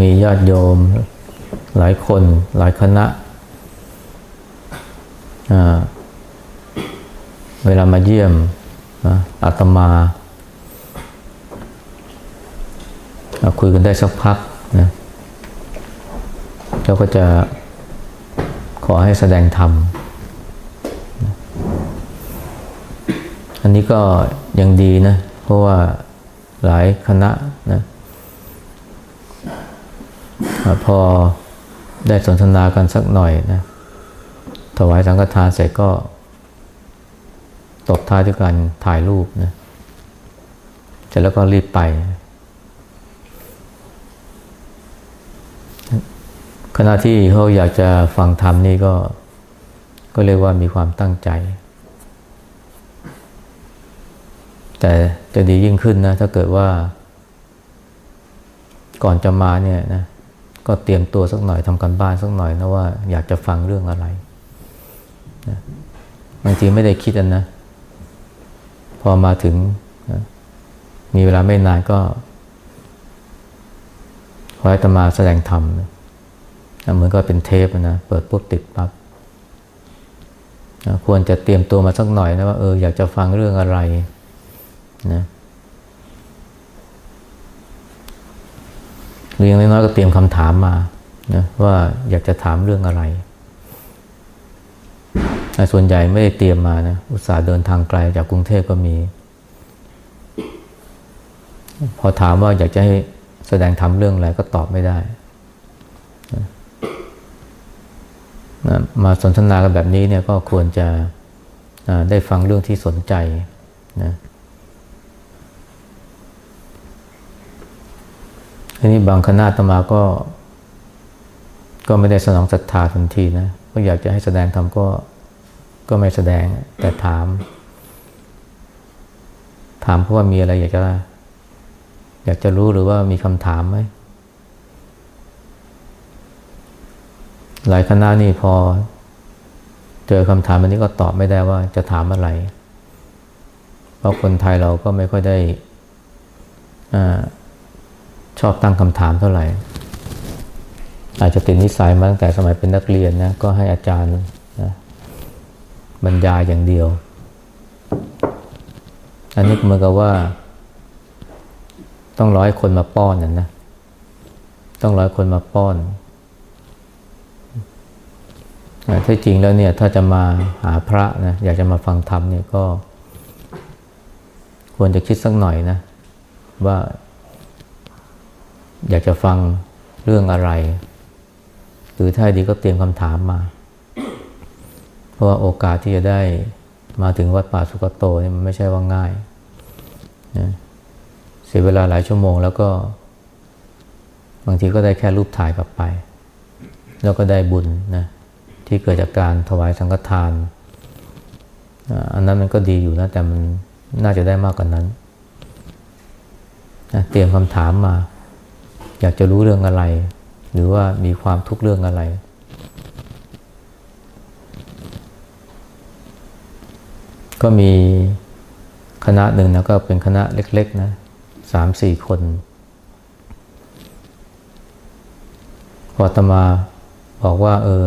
มีญาติโยมหลายคนหลายคณะ เวลามาเยี่ยมอาตมา คุยกันได้สักพักนะเราก็จะขอให้แสดงธรรม อันนี้ก็ยังดีนะ เพราะว่าหลายคณะนะ พอได้สนทนากันสักหน่อยนะถวายสังฆทานเสร็จก็ ตบท้ายด้วยการถ่ายรูปนะเสร็จแล้วก็รีบไป ขณะที่เขาอยากจะฟังธรรมนี่ก็ ก็เรียกว่ามีความตั้งใจ แต่จะดียิ่งขึ้นนะ ถ้าเกิดว่า ก่อนจะมาเนี่ยนะ ก็เตรียมตัวสักหน่อยทำกันบ้านสักหน่อยนะว่าอยากจะฟังเรื่องอะไรนะบางทีไม่ได้คิดอันนะ พอมาถึงนะมีเวลาไม่นานก็ขอให้ตมาแสดงธรรมนะเหมือนก็เป็นเทปนะเปิดปุ๊บติดปับ๊บนะควรจะเตรียมตัวมาสักหน่อยนะว่าเอออยากจะฟังเรื่องอะไรนะ หรืออย่างน้อยๆก็เตรียมคำถามมานะว่าอยากจะถามเรื่องอะไรส่วนใหญ่ไม่ได้เตรียมมานะอุตส่าห์เดินทางไกลจากกรุงเทพก็มี พอถามว่าอยากจะให้แสดงทำเรื่องอะไรก็ตอบไม่ได้นะมาสนทนากันแบบนี้เนี่ยก็ควรจะได้ฟังเรื่องที่สนใจนะ ทีนี้บางคณะตมาก็ ก็ไม่ได้สนองศรัทธาทันทีนะก็อยากจะให้แสดงธรรมก็ก็ไม่แสดงแต่ถาม ถามเพราะว่ามีอะไรอยากจะ อยากจะรู้หรือว่ามีคำถามไหมหลายคณะนี่พอ เจอคำถามอันนี้ก็ตอบไม่ได้ว่าจะถามอะไร เพราะคนไทยเราก็ไม่ค่อยได้อ่า ชอบตั้งคำถามเท่าไหร่ อาจจะติดนิสัยมาตั้งแต่สมัยเป็นนักเรียนนะก็ให้อาจารย์นะบรรยายอย่างเดียว อันนี้เหมือนกับว่า ต้องร้อยคนมาป้อนนั่นะต้องร้อยคนมาป้อนถ้าจริงแล้วเนี่ยถ้าจะมาหาพระนะอยากจะมาฟังธรรมเนี่ยก็ ควรจะคิดสักหน่อยนะ ว่า อยากจะฟังเรื่องอะไร หรือถ้าดีก็เตรียมคำถามมา เพราะว่าโอกาสที่จะได้มาถึงวัดป่าสุกโตนี่มันไม่ใช่ว่าง่ายนะเสียเวลาหลายชั่วโมงแล้วก็ บางทีก็ได้แค่รูปถ่ายกลับไป แล้วก็ได้บุญนะที่เกิดจากการถวายสังฆทาน อันนั้นมันก็ดีอยู่นะ แต่มันน่าจะได้มากกว่านนั้นนะเตรียมคำถามมา อยากจะรู้เรื่องอะไร หรือว่ามีความทุกข์เรื่องอะไร ก็มีคณะหนึ่งนะก็เป็นคณะเล็กๆนะสามสี่คน พอตมาบอกว่า เออ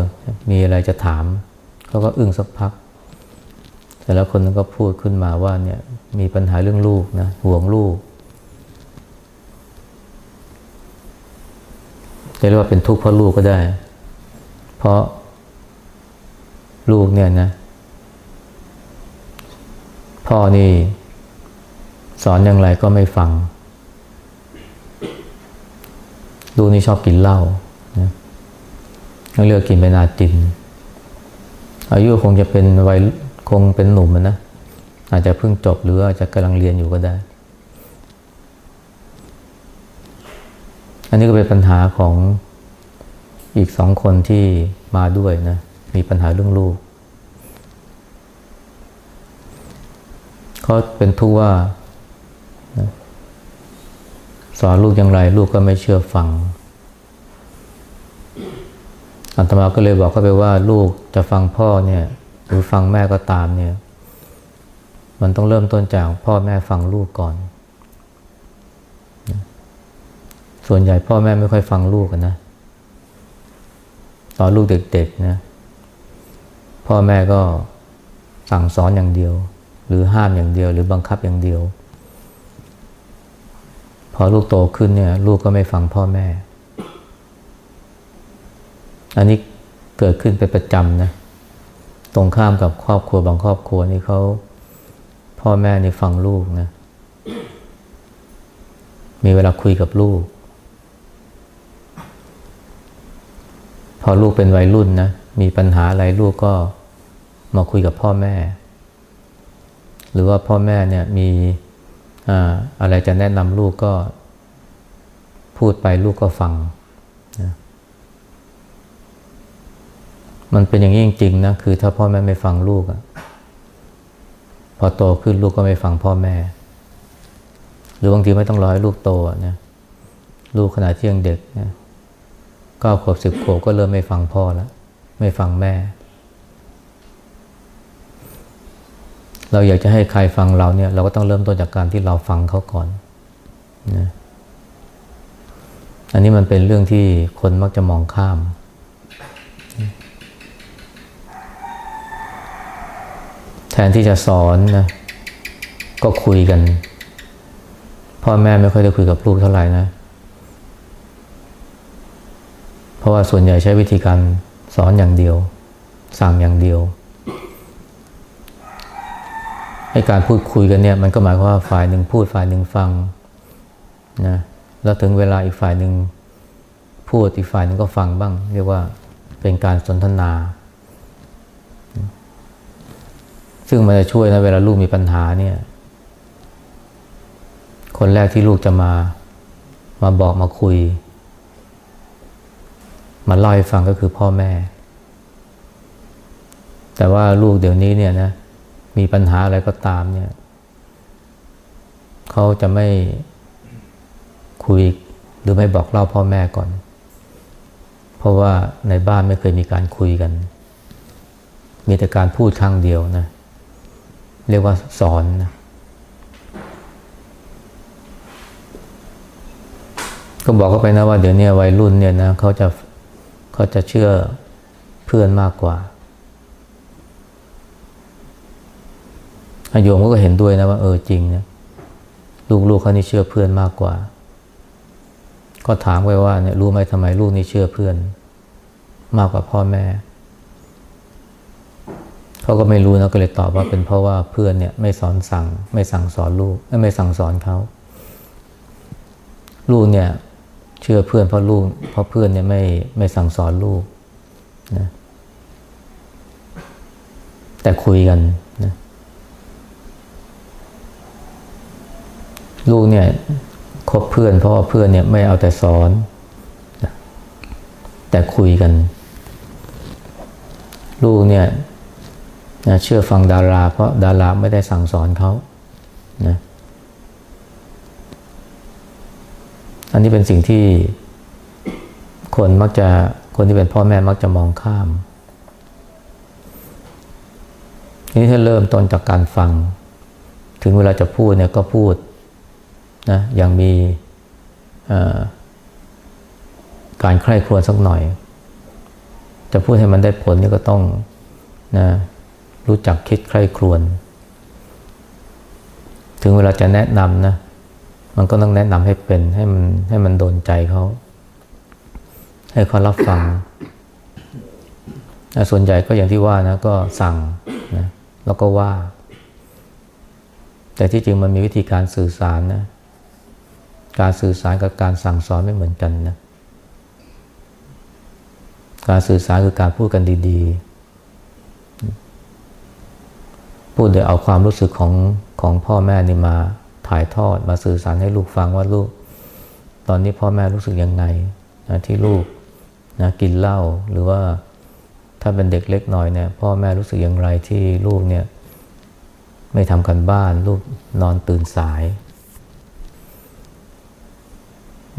มีอะไรจะถาม เขาก็อึ้งสักพัก แต่แล้วคนนึงก็พูดขึ้นมาว่าเนี่ยมีปัญหาเรื่องลูกนะห่วงลูก จะเรียกว่าเป็นทุกข์เพราะลูกก็ได้ เพราะลูกเนี่ยนะ พ่อนี่ สอนอย่างไรก็ไม่ฟัง ลูกนี่ชอบกินเหล้านะเลือกกินไปนาจิน อายุคงจะเป็นวัยคงเป็นหนุ่มนะอาจจะเพิ่งจบหรืออาจจะกำลังเรียนอยู่ก็ได้ อันนี้ก็เป็นปัญหาของอีกสองคนที่มาด้วยนะ มีปัญหาเรื่องลูกเขาเป็นทุกข์ว่า สอนลูกอย่างไร ลูกก็ไม่เชื่อฟังอันตมาก็เลยบอกเขาไปว่า ลูกจะฟังพ่อเนี่ย หรือฟังแม่ก็ตามเนี่ย มันต้องเริ่มต้นจากพ่อแม่ฟังลูกก่อน ส่วนใหญ่พ่อแม่ไม่ค่อยฟังลูกนนะตอนลูกเด็กๆนะพ่อแม่ก็สั่งสอนอย่างเดียว หรือห้ามอย่างเดียว หรือบังคับอย่างเดียว พอลูกโตขึ้นเนี่ย ลูกก็ไม่ฟังพ่อแม่ อันนี้เกิดขึ้นเป็นประจำนะตรงข้ามกับครอบครัวบางครอบครัวนี่เขาพ่อแม่นี่ฟังลูกนะมีเวลาคุยกับลูก พอลูกเป็นวัยรุ่นนะ มีปัญหาอะไรลูกก็มาคุยกับพ่อแม่ หรือว่าพ่อแม่เนี่ยมีอะไรจะแนะนำลูกก็ พูดไปลูกก็ฟังนะมันเป็นอย่างนี้จริงๆนะคือถ้าพ่อแม่ไม่ฟังลูกอะพอโตขึ้นลูกก็ไม่ฟังพ่อแม่ หรือบางทีไม่ต้องรอให้ลูกโตนะลูกขณะที่ยังเด็กนะ ก้าขวบสิบขวบก็เริ่มไม่ฟังพ่อแล้ว ไม่ฟังแม่ เราอยากจะให้ใครฟังเราเนี่ย เราก็ต้องเริ่มต้นจากการที่เราฟังเขาก่อนนะอันนี้มันเป็นเรื่องที่คนมักจะมองข้าม แทนที่จะสอนนะก็คุยกัน พ่อแม่ไม่ค่อยได้คุยกับลูกเท่าไหร่นะ เพ ราะว่าส่วนใหญ่ใช้วิธีการสอนอย่างเดียว สั่งอย่างเดียวให้การพูดคุยกันเนี่ยมันก็หมายความว่าฝ่ายหนึ่งพูดฝ่ายหนึ่งฟังนะแล้วถึงเวลาอีกฝ่ายหนึ่งพูดอีกฝ่ายหนึ่งก็ฟังบ้าง เรียกว่าเป็นการสนทนา ซึ่งมันจะช่วยนะเวลาลูกมีปัญหาเนี่ยคนแรกที่ลูกจะมามาบอกมาคุย มาเล่าให้ฟังก็คือพ่อแม่ แต่ว่าลูกเดี๋ยวนี้เนี่ยนะมีปัญหาอะไรก็ตามเนี่ยเขาจะไม่คุยหรือไม่บอกเล่าพ่อแม่ก่อน เพราะว่าในบ้านไม่เคยมีการคุยกัน มีแต่การพูดครั้งเดียวนะ เรียกว่าสอนนะก็บอกเขาไปนะว่าเดี๋ยวนี้วัยรุ่นเนี่ยนะเขาจะ เขาจะเชื่อเพื่อนมากกว่าอโยมก็เห็นด้วยนะว่าเออจริงนะลูกๆเขานี่เชื่อเพื่อนมากกว่า ก็ถามไปว่าเนี่ยรู้ไหมทำไมลูกนี่เชื่อเพื่อน มากกว่าพ่อแม่เขาก็ไม่รู้นะก็เลยตอบว่าเป็นเพราะว่าเพื่อนเนี่ยไม่สอนสั่ง ไม่สั่งสอนลูกไม่สั่งสอนเขาลูกเนี่ย เชื่อเพื่อนเพราะลูก เพราะเพื่อนเนี่ยไม่ไม่สั่งสอนลูกนะแต่คุยกันนะลูกเนี่ยคบเพื่อน เพราะว่าเพื่อนเนี่ยไม่เอาแต่สอนแต่คุยกัน ลูกเนี่ยนะเชื่อฟังดารา เพราะดาราไม่ได้สั่งสอนเขานะ อันนี้เป็นสิ่งที่คนมักจะคนที่เป็นพ่อแม่มักจะมองข้ามนี่ถ้าเริ่มต้นจากการฟัง ถึงเวลาจะพูดเนี่ยก็พูดนะอย่างมีการใคร่ครวญสักหน่อย จะพูดให้มันได้ผลนี่ก็ต้องนะรู้จักคิดใคร่ครวญถึงเวลาจะแนะนำนะ มันก็ต้องแนะนำให้เป็นให้มันให้มันโดนใจเขา ให้เขารับฟังส่วนใหญ่ก็อย่างที่ว่านะก็สั่งนะแล้วก็ว่า แต่ที่จริงมันมีวิธีการสื่อสารนะ การสื่อสารกับการสั่งสอนไม่เหมือนกันนะ การสื่อสารคือการพูดกันดีๆ พูดโดยเอาความรู้สึกของของพ่อแม่นี่มา ถ่ายทอดมาสื่อสารให้ลูกฟังว่าลูก ตอนนี้พ่อแม่รู้สึกยังไงนะที่ลูกนะกินเหล้าหรือว่าถ้าเป็นเด็กเล็กหน่อยเนี่ยพ่อแม่รู้สึกอย่างไรที่ลูกเนี่ยไม่ทำกันบ้าน ลูกนอนตื่นสาย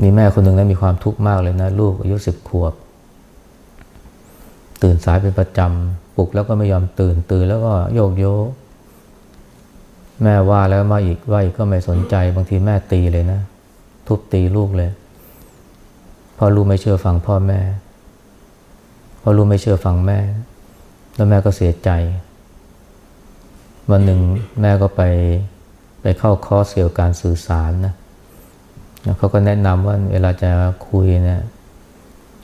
มีแม่คนหนึ่งนะมีความทุกข์มากเลยนะ ลูกอายุสิบขวบ ตื่นสายเป็นประจำปลุกแล้วก็ไม่ยอมตื่นตื่นแล้วก็โยกโยก แม่ว่าแล้วมาอีกว่าอีกก็ไม่สนใจ บางทีแม่ตีเลยนะ ทุบตีลูกเลยพอลูกไม่เชื่อฟังพ่อแม่พอลูกไม่เชื่อฟังแม่ แล้วแม่ก็เสียใจ วันหนึ่งแม่ก็ไปไปเข้าคอร์สเกี่ยวกับการสื่อสารนะเขาก็แนะนำว่าเวลาจะคุยเนะี่ย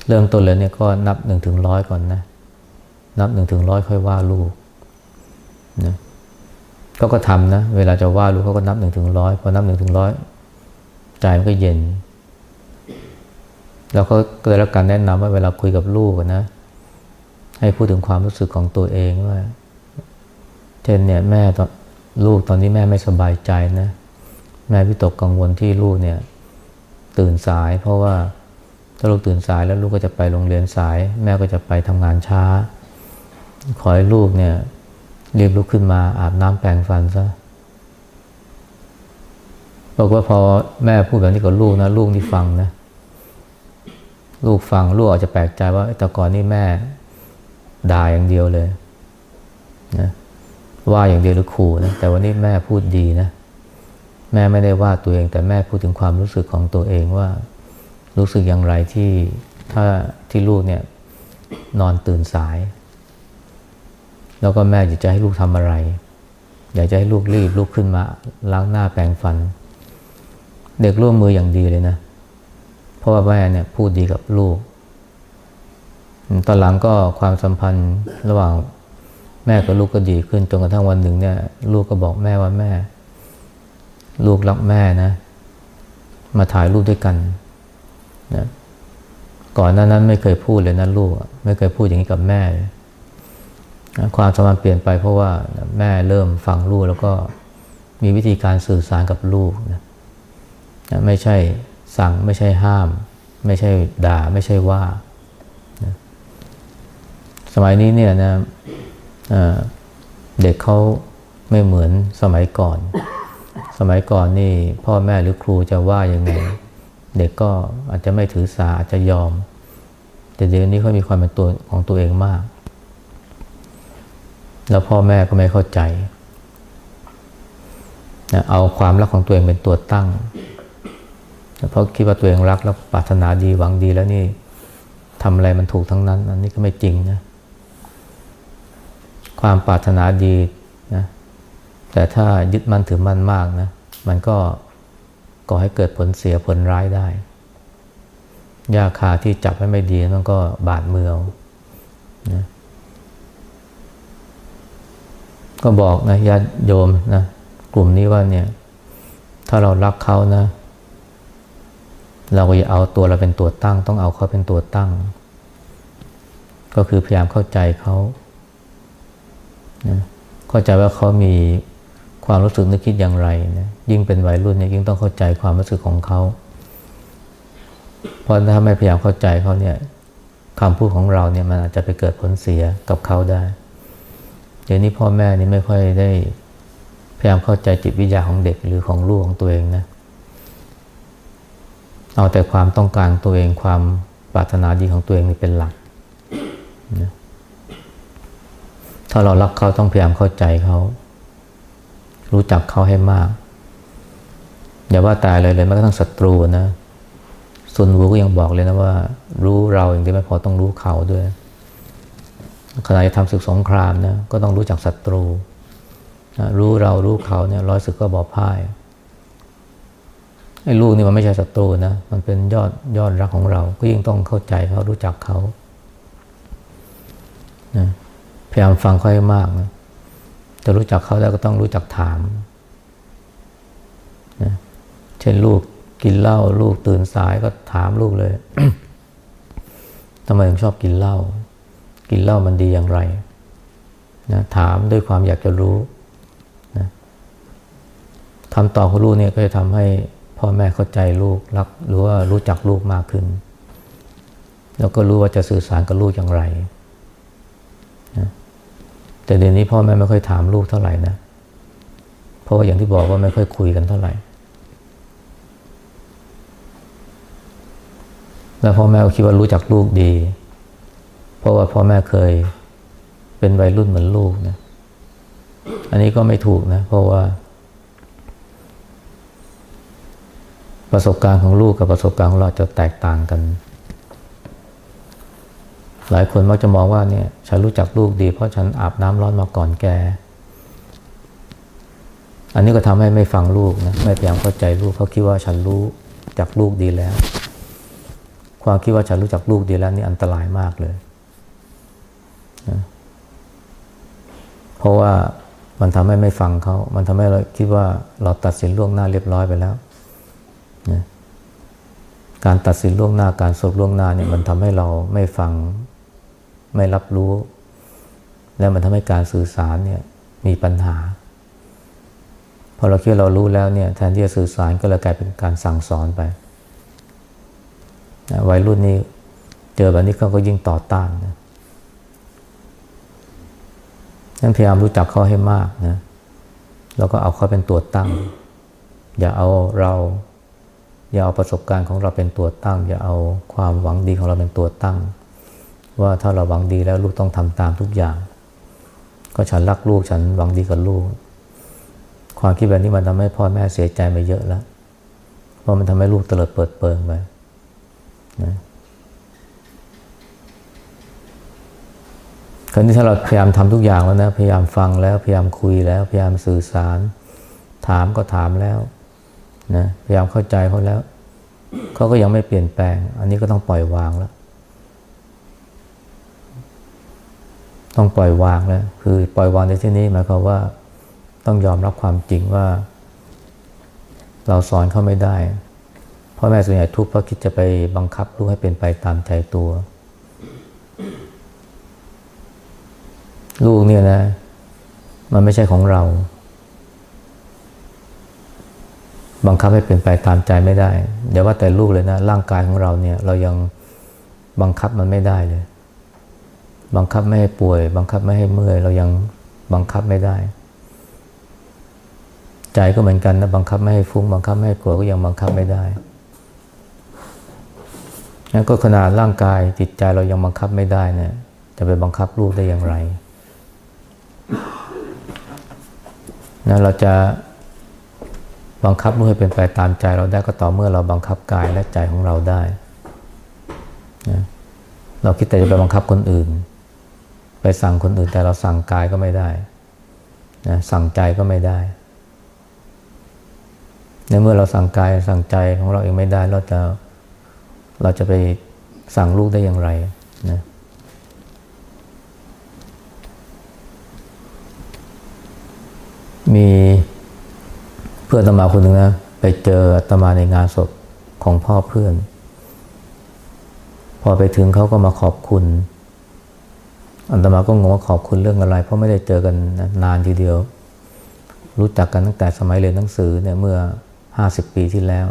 เริ่มต้นเลยเนี่ยก็นับหนึ่งถึงร้อยก่อนนะ นับหนึ่งถึงร้อยค่อยว่าลูกนะ ก็ก็ทำนะ เวลาจะว่าลูกเขาก็นับหนึ่งถึงร้อยพอนับหนึ่งถึงร้อยใจมันก็เย็น แล้วก็เกิดแล้วการแนะนำว่าเวลาคุยกับลูกนะ ให้พูดถึงความรู้สึกของตัวเองว่าเช่นเนี่ยแม่ตอนลูกตอนนี้แม่ไม่สบายใจนะ แม่วิตกกังวลที่ลูกเนี่ย ตื่นสาย เพราะว่าถ้าลูกตื่นสายแล้วลูกก็จะไปโรงเรียนสาย แม่ก็จะไปทำงานช้า ขอให้ลูกเนี่ย รีบลุกขึ้นมาอาบน้ำแปรงฟันซะบอกว่าพอแม่พูดแบบนี้กับลูกนะ ลูกนี่ฟังนะ ลูกฟังลูกอาจจะแปลกใจว่าแต่ก่อนนี่แม่ด่าอย่างเดียวเลยนะว่าอย่างเดียวหรือขู่นะแต่วันนี้แม่พูดดีนะ แม่ไม่ได้ว่าตัวเอง แต่แม่พูดถึงความรู้สึกของตัวเองว่า รู้สึกอย่างไรที่ถ้าที่ลูกเนี่ยนอนตื่นสาย แล้วก็แม่อยากจะให้ลูกทำอะไร อยากจะให้ลูกรีบลุกขึ้นมาล้างหน้าแปรงฟัน เด็กร่วมมืออย่างดีเลยนะ เพราะว่าแม่เนี่ยพูดดีกับลูก ตอนหลังก็ความสัมพันธ์ระหว่างแม่กับลูกก็ดีขึ้นจนกระทั่งวันหนึ่งเนี่ย ลูกก็บอกแม่ว่าแม่ ลูกรักแม่นะ มาถ่ายรูปด้วยกันนะก่อนหน้านั้นไม่เคยพูดเลยนะลูก ไม่เคยพูดอย่างนี้กับแม่เลย ความสัมพันธ์เปลี่ยนไปเพราะว่าแม่เริ่มฟังลูกแล้วก็มีวิธีการสื่อสารกับลูกนะไม่ใช่สั่งไม่ใช่ห้าม ไม่ใช่ด่าไม่ใช่ว่านะสมัยนี้เนี่ยนะเด็กเขาไม่เหมือนสมัยก่อน สมัยก่อนนี่พ่อแม่หรือครูจะว่ายังไง เด็กก็อาจจะไม่ถือสาอาจจะยอม แต่เดี๋ยวนี้เขามีความเป็นตัวของตัวเองมาก แล้วพ่อแม่ก็ไม่เข้าใจนะเอาความรักของตัวเองเป็นตัวตั้ง เพราะคิดว่าตัวเองรักแล้วปรารถนาดีหวังดีแล้วนี่ทำอะไรมันถูกทั้งนั้น อันนี้ก็ไม่จริงนะ ความปรารถนาดีนะ แต่ถ้ายึดมั่นถือมั่นมากนะ มันก็ก่อให้เกิดผลเสียผลร้ายได้ยาคาที่จับให้ไม่ดีมันก็บาดมือนะ ก็บอกนะญาติโยมนะกลุ่มนี้ว่าเนี่ย ถ้าเรารักเขานะ เราก็อย่าเอาตัวเราเป็นตัวตั้ง ต้องเอาเขาเป็นตัวตั้ง ก็คือพยายามเข้าใจเขานะเข้าใจว่าเขามีความรู้สึกนึกคิดอย่างไรนะยิ่งเป็นวัยรุ่นเนี่ยยิ่งต้องเข้าใจความรู้สึกของเขาเพราะถ้าไม่พยายามเข้าใจเขาเนี่ยคำพูดของเราเนี่ยมันอาจจะไปเกิดผลเสียกับเขาได้ เดี๋ยวนี้พ่อแม่นี่ไม่ค่อยได้พยายามเข้าใจจิตวิทยาของเด็กหรือของลูกของตัวเองนะเอาแต่ความต้องการตัวเองความปรารถนาดีของตัวเองนี่เป็นหลักนะถ้าเรารักเขาต้องพยายามเข้าใจเขา รู้จักเขาให้มาก อย่าว่าตายเลยเลยแม้กระทั่งศัตรูนะซุนวูก็ยังบอกเลยนะว่า รู้เราอย่างที่ไม่พอต้องรู้เขาด้วย ขณะจะทำศึกสงครามนะก็ต้องรู้จักศัตรู รู้เรารู้เขาเนี่ยร้อยศึกก็บอกพ่ายไอ้ลูกนี่มันไม่ใช่ศัตรูนะมันเป็นยอดยอดรักของเรา ก็ยิ่งต้องเข้าใจเขารู้จักเขานะพยายามฟังเขาให้มากนะจะรู้จักเขาแล้วก็ต้องรู้จักถามนะเช่นลูกกินเหล้าลูกตื่นสายก็ถามลูกเลยทำไมถึงชอบกินเหล้า กินเหล้ามันดีอย่างไรนะถามด้วยความอยากจะรู้นะคำตอบของลูกเนี่ยก็จะทำให้พ่อแม่เข้าใจลูกรักหรือว่ารู้จักลูกมากขึ้น แล้วก็รู้ว่าจะสื่อสารกับลูกอย่างไรนะแต่เดี๋ยวนี้พ่อแม่ไม่ค่อยถามลูกเท่าไหร่นะเพราะว่าอย่างที่บอกว่าไม่ค่อยคุยกันเท่าไหร่แล้วพ่อแม่ก็คิดว่ารู้จักลูกดี เพราะว่าพ่อแม่เคยเป็นวัยรุ่นเหมือนลูกนะ อันนี้ก็ไม่ถูกนะ เพราะว่า ประสบการณ์ของลูกกับประสบการณ์ของเราจะแตกต่างกัน หลายคนมักจะมองว่าเนี่ย ฉันรู้จักลูกดี เพราะฉันอาบน้ำร้อนมาก่อนแก อันนี้ก็ทำให้ไม่ฟังลูกนะ ไม่พยายามเข้าใจลูกเขาคิดว่าฉันรู้จักลูกดีแล้ว ความคิดว่าฉันรู้จักลูกดีแล้วนี่อันตรายมากเลยนะ เพราะว่ามันทำให้ไม่ฟังเขา มันทำให้เราคิดว่าเราตัดสินล่วงหน้าเรียบร้อยไปแล้วนะการตัดสินล่วงหน้าการสบล่วงหน้าเนี่ยมันทำให้เราไม่ฟังไม่รับรู้ แล้วมันทำให้การสื่อสารเนี่ยมีปัญหาพอเราคิดเรารู้แล้วเนี่ยแทนที่จะสื่อสารก็เลยกลายเป็นการสั่งสอนไปนะวัยรุ่นนี้เจอแบบนี้เขาก็ยิ่งต่อต้านนะ นั้นพยายามรู้จักเขาให้มากนะ แล้วก็เอาเขาเป็นตัวตั้ง อย่าเอาเรา อย่าเอาประสบการณ์ของเราเป็นตัวตั้ง อย่าเอาความหวังดีของเราเป็นตัวตั้ง ว่าถ้าเราหวังดีแล้วลูกต้องทำตามทุกอย่าง ก็ฉันรักลูกฉันหวังดีกับลูก ความคิดแบบนี้มันทำให้พ่อแม่เสียใจไปเยอะแล้ว เพราะมันทำให้ลูกเตลิดเปิดเปิงไปนะ คราวนี้ถ้าเราพยายามทำทุกอย่างแล้วนะ พยายามฟังแล้ว พยายามคุยแล้ว พยายามสื่อสาร ถามก็ถามแล้วนะ พยายามเข้าใจเขาแล้ว เขาก็ยังไม่เปลี่ยนแปลง อันนี้ก็ต้องปล่อยวางแล้ว ต้องปล่อยวางแล้ว คือปล่อยวางในที่นี้หมายความว่าต้องยอมรับความจริงว่า เราสอนเขาไม่ได้ พ่อแม่ส่วนใหญ่ทุกข์เพราะคิดจะไปบังคับลูกให้เป็นไปตามใจตัว ลูกเนี่ยนะ มันไม่ใช่ของเรา บังคับให้เป็นไปตามใจไม่ได้เดี๋ยวว่าแต่ลูกเลยนะ ร่างกายของเราเนี่ย เรายังบังคับมันไม่ได้เลย บังคับไม่ให้ป่วย บังคับไม่ให้เมื่อย เรายังบังคับไม่ได้ ใจก็เหมือนกันนะ บังคับไม่ให้ฟุ้ง บังคับไม่ให้กลัวก็ยังบังคับไม่ได้งั้นก็ขนาดร่างกายจิตใจเรายังบังคับไม่ได้เนี่ยจะไปบังคับลูกได้อย่างไร นะเราจะบังคับลูกให้เป็นไปตามใจเราได้ก็ต่อเมื่อเราบังคับกายและใจของเราได้นะเราคิดแต่จะไปบังคับคนอื่น ไปสั่งคนอื่นแต่เราสั่งกายก็ไม่ได้นะสั่งใจก็ไม่ได้ในเมื่อเราสั่งกายสั่งใจของเราเองไม่ได้เราจะเราจะไปสั่งลูกได้อย่างไรนะ มีเพื่อนตมาคนหนึ่งนะ ไปเจอตมาในงานศพของพ่อเพื่อน พอไปถึงเขาก็มาขอบคุณอันตมาก็งงว่าขอบคุณเรื่องอะไร เพราะไม่ได้เจอกันนานทีเดียว รู้จักกันตั้งแต่สมัยเรียนหนังสือเนี่ยเมื่อห้าสิบปีที่แล้ว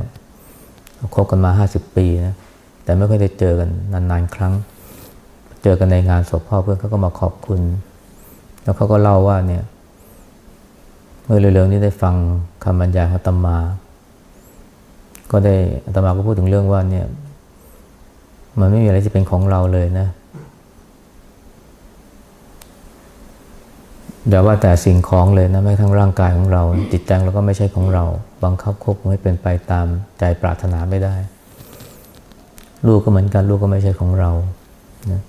คบกันมาห้าสิบปีนะแต่ไม่ค่อยได้เจอกันนานๆครั้ง เจอกันในงานศพพ่อเพื่อนเขาก็มาขอบคุณ แล้วเขาก็เล่าว่าเนี่ย เมื่อเร็วๆนี้ได้ฟังคำบรรยายของตมา ก็ได้ตมาก็พูดถึงเรื่องว่าเนี่ย มันไม่มีอะไรที่เป็นของเราเลยนะอย่าว่าแต่สิ่งของเลยนะแม้ทั้งร่างกายของเรา จิตใจเราก็ไม่ใช่ของเรา บังคับควบคุมให้เป็นไปตามใจปรารถนาไม่ได้ ลูกก็เหมือนกันลูกก็ไม่ใช่ของเรานะ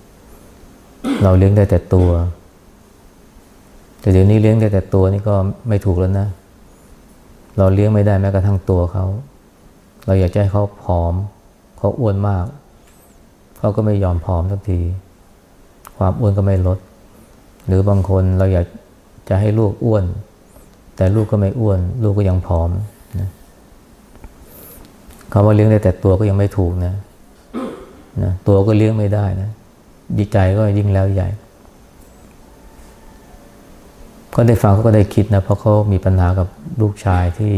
เราเลี้ยงได้แต่ตัว แต่เดี๋ยวนี้เลี้ยงได้แต่ตัวนี่ก็ไม่ถูกแล้วนะ เราเลี้ยงไม่ได้แม้กระทั่งตัวเขา เราอยากจะให้เขาผอม เขาอ้วนมาก เขาก็ไม่ยอมผอมสักที ความอ้วนก็ไม่ลด หรือบางคนเราอยากจะให้ลูกอ้วน แต่ลูกก็ไม่อ้วน ลูกก็ยังผอมนะคำว่าเลี้ยงได้แต่ตัวก็ยังไม่ถูกนะนะ ตัวก็เลี้ยงไม่ได้นะดีใจก็ยิ่งแล้วใหญ่ ก็ได้ฟังเขาก็ได้คิดนะเพราะเขามีปัญหากับลูกชายที่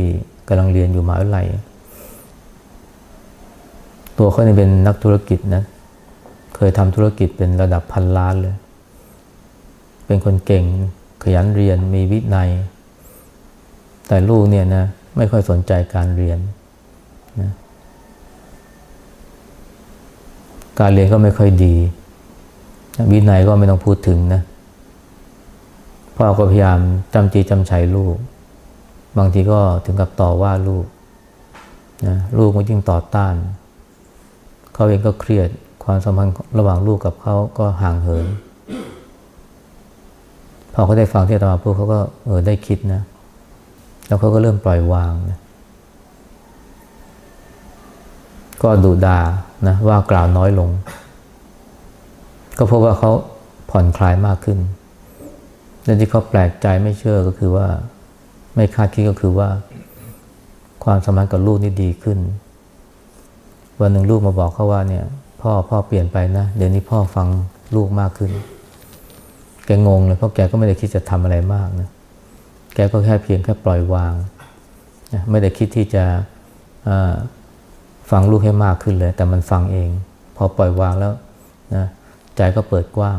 กำลังเรียนอยู่มหาวิทยาลัย ตัวเขาเนี่ยเป็นนักธุรกิจนะ เคยทำธุรกิจเป็นระดับพันล้านเลย เป็นคนเก่งขยันเรียนมีวินัย แต่ลูกเนี่ยนะไม่ค่อยสนใจการเรียนนะการเรียนก็ไม่ค่อยดี วินัยก็ไม่ต้องพูดถึงนะ พ่อก็พยายามจำจีจำชัยลูก บางทีก็ถึงกับต่อว่าลูกนะลูกก็ยิ่งต่อต้าน เขาเองก็เครียดความสัมพันธ์ระหว่างลูกกับเขาก็ห่างเหิน พอเขาได้ฟังที่อาตมาพูดเขาก็เออได้คิดนะ แล้วเขาก็เริ่มปล่อยวางนะก็ดุดานะว่ากล่าวน้อยลง ก็พบว่าเขาผ่อนคลายมากขึ้น และที่เขาแปลกใจไม่เชื่อก็คือว่า ไม่คาดคิดก็คือว่า ความสัมพันธ์กับลูกนี่ดีขึ้น วันหนึ่งลูกมาบอกเขาว่าเนี่ย พ่อพ่อเปลี่ยนไปนะเดี๋ยวนี้พ่อฟังลูกมากขึ้น แกงงเลยเพราะแกก็ไม่ได้คิดจะทำอะไรมากนะแกก็แค่เพียงแค่ปล่อยวางนะไม่ได้คิดที่จะฟังลูกให้มากขึ้นเลย แต่มันฟังเอง พอปล่อยวางแล้วนะใจก็เปิดกว้าง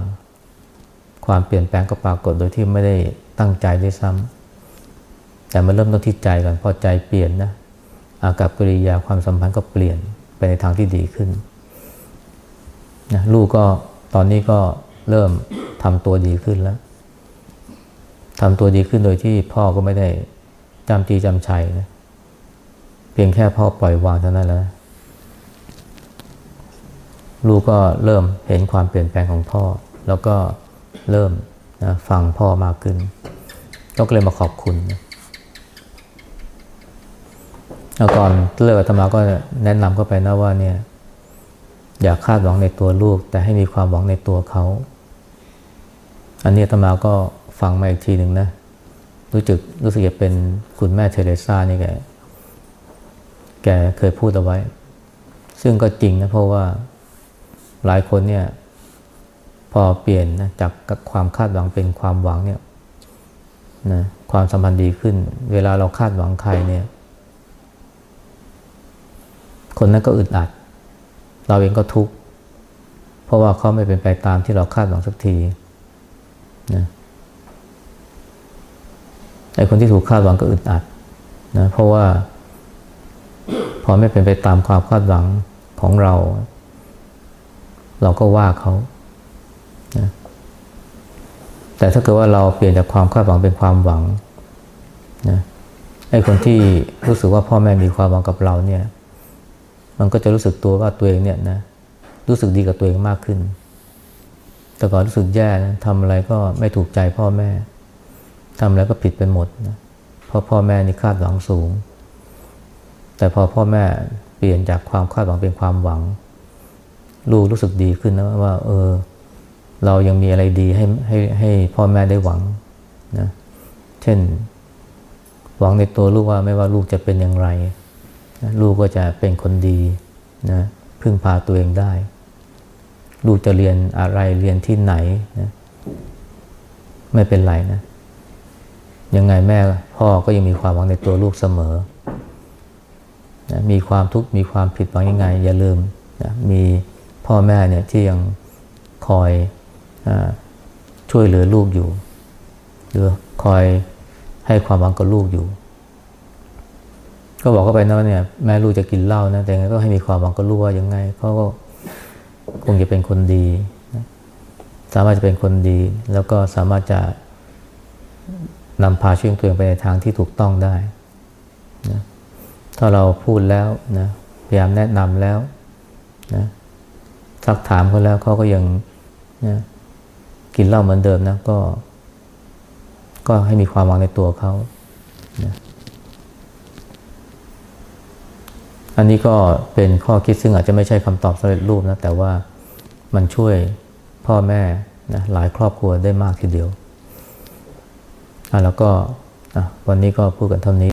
ความเปลี่ยนแปลงก็ปรากฏโดยที่ไม่ได้ตั้งใจด้วยซ้ำแต่มันเริ่มต้นที่ใจก่อนพอใจเปลี่ยนนะอากับกิริยาความสัมพันธ์ก็เปลี่ยนไปในทางที่ดีขึ้นนะลูกก็ตอนนี้ก็เริ่มทำตัวดีขึ้นแล้วทำตัวดีขึ้นโดยที่พ่อก็ไม่ได้จำจีจำชัยนะเพียงแค่พ่อปล่อยวางเท่านั้นแล้วลูกก็เริ่มเห็นความเปลี่ยนแปลงของพ่อ แล้วก็ เริ่มนะฟังพ่อมากขึ้น ก็เลยมาขอบคุณนะแล้วก่อนเลิกอาตมาก็แนะนำเข้าไปนะว่าเนี่ยอย่าคาดหวังในตัวลูก แต่ให้มีความหวังในตัวเขา อันนี้อาตมาก็ฟังมาอีกทีหนึ่งนะ รู้จึกรู้สึกจะเป็นคุณแม่เทเรซานี่แกแกเคยพูดเอาไว้ ซึ่งก็จริงนะเพราะว่าหลายคนเนี่ย พอเปลี่ยนนะจากความคาดหวังเป็นความหวังเนี่ยนะความสัมพันธ์ดีขึ้น เวลาเราคาดหวังใครเนี่ย คนนั้นก็อึดอัด เราเองก็ทุกข์เพราะว่าเขาไม่เป็นไปตามที่เราคาดหวังสักทีนะไอ้คนที่ถูกคาดหวังก็อึดอัดนะเพราะว่า พอไม่เป็นไปตามความคาดหวังของเรา เราก็ว่าเขา แต่ถ้าเกิดว่าเราเปลี่ยนจากความคาดหวังเป็นความหวังนะไอ้คนที่รู้สึกว่าพ่อแม่มีความหวังกับเราเนี่ย มันก็จะรู้สึกตัวว่าตัวเองเนี่ยนะรู้สึกดีกับตัวเองมากขึ้น แต่ก่อนรู้สึกแย่นะทำอะไรก็ไม่ถูกใจพ่อแม่ทำอะไรก็ผิดไปหมดนะเพราะพ่อแม่นี่คาดหวังสูง แต่พอพ่อแม่เปลี่ยนจากความคาดหวังเป็นความหวัง ลูกรู้สึกดีขึ้นนะว่า เออ เรายังมีอะไรดีให้ให้ให้พ่อแม่ได้หวังนะเช่น หวังในตัวลูกว่าไม่ว่าลูกจะเป็นอย่างไรนะลูกก็จะเป็นคนดีนะพึ่งพาตัวเองได้ ลูกจะเรียนอะไรเรียนที่ไหนนะไม่เป็นไรนะยังไงแม่พ่อก็ยังมีความหวังในตัวลูกเสมอนะมีความทุกข์มีความผิดหวังยังไง อย่าลืมนะมีพ่อแม่เนี่ยที่ยังคอย ช่วยเหลือลูกอยู่ หรือคอยให้ความหวังกับลูกอยู่ ก็บอกเขาไปนะว่าเนี่ยแม่ลูกจะกินเหล้านะแต่ไงก็ให้มีความหวังกับลูกว่ายังไงเขาก็คงจะเป็นคนดี สามารถจะเป็นคนดี แล้วก็สามารถจะนำพาชีวิตตัวเองไปในทางที่ถูกต้องได้นะถ้าเราพูดแล้วนะพยายามแนะนำแล้วนะซักถามเขาแล้วเขาก็ยังนะ กินเหล้าเหมือนเดิมนะก็ ก็ให้มีความหวังในตัวเขานะอันนี้ก็เป็นข้อคิดซึ่งอาจจะไม่ใช่คำตอบสำเร็จรูปนะ แต่ว่ามันช่วยพ่อแม่นะหลายครอบครัวได้มากทีเดียวแล้วก็วันนี้ก็พูดกันเท่านี้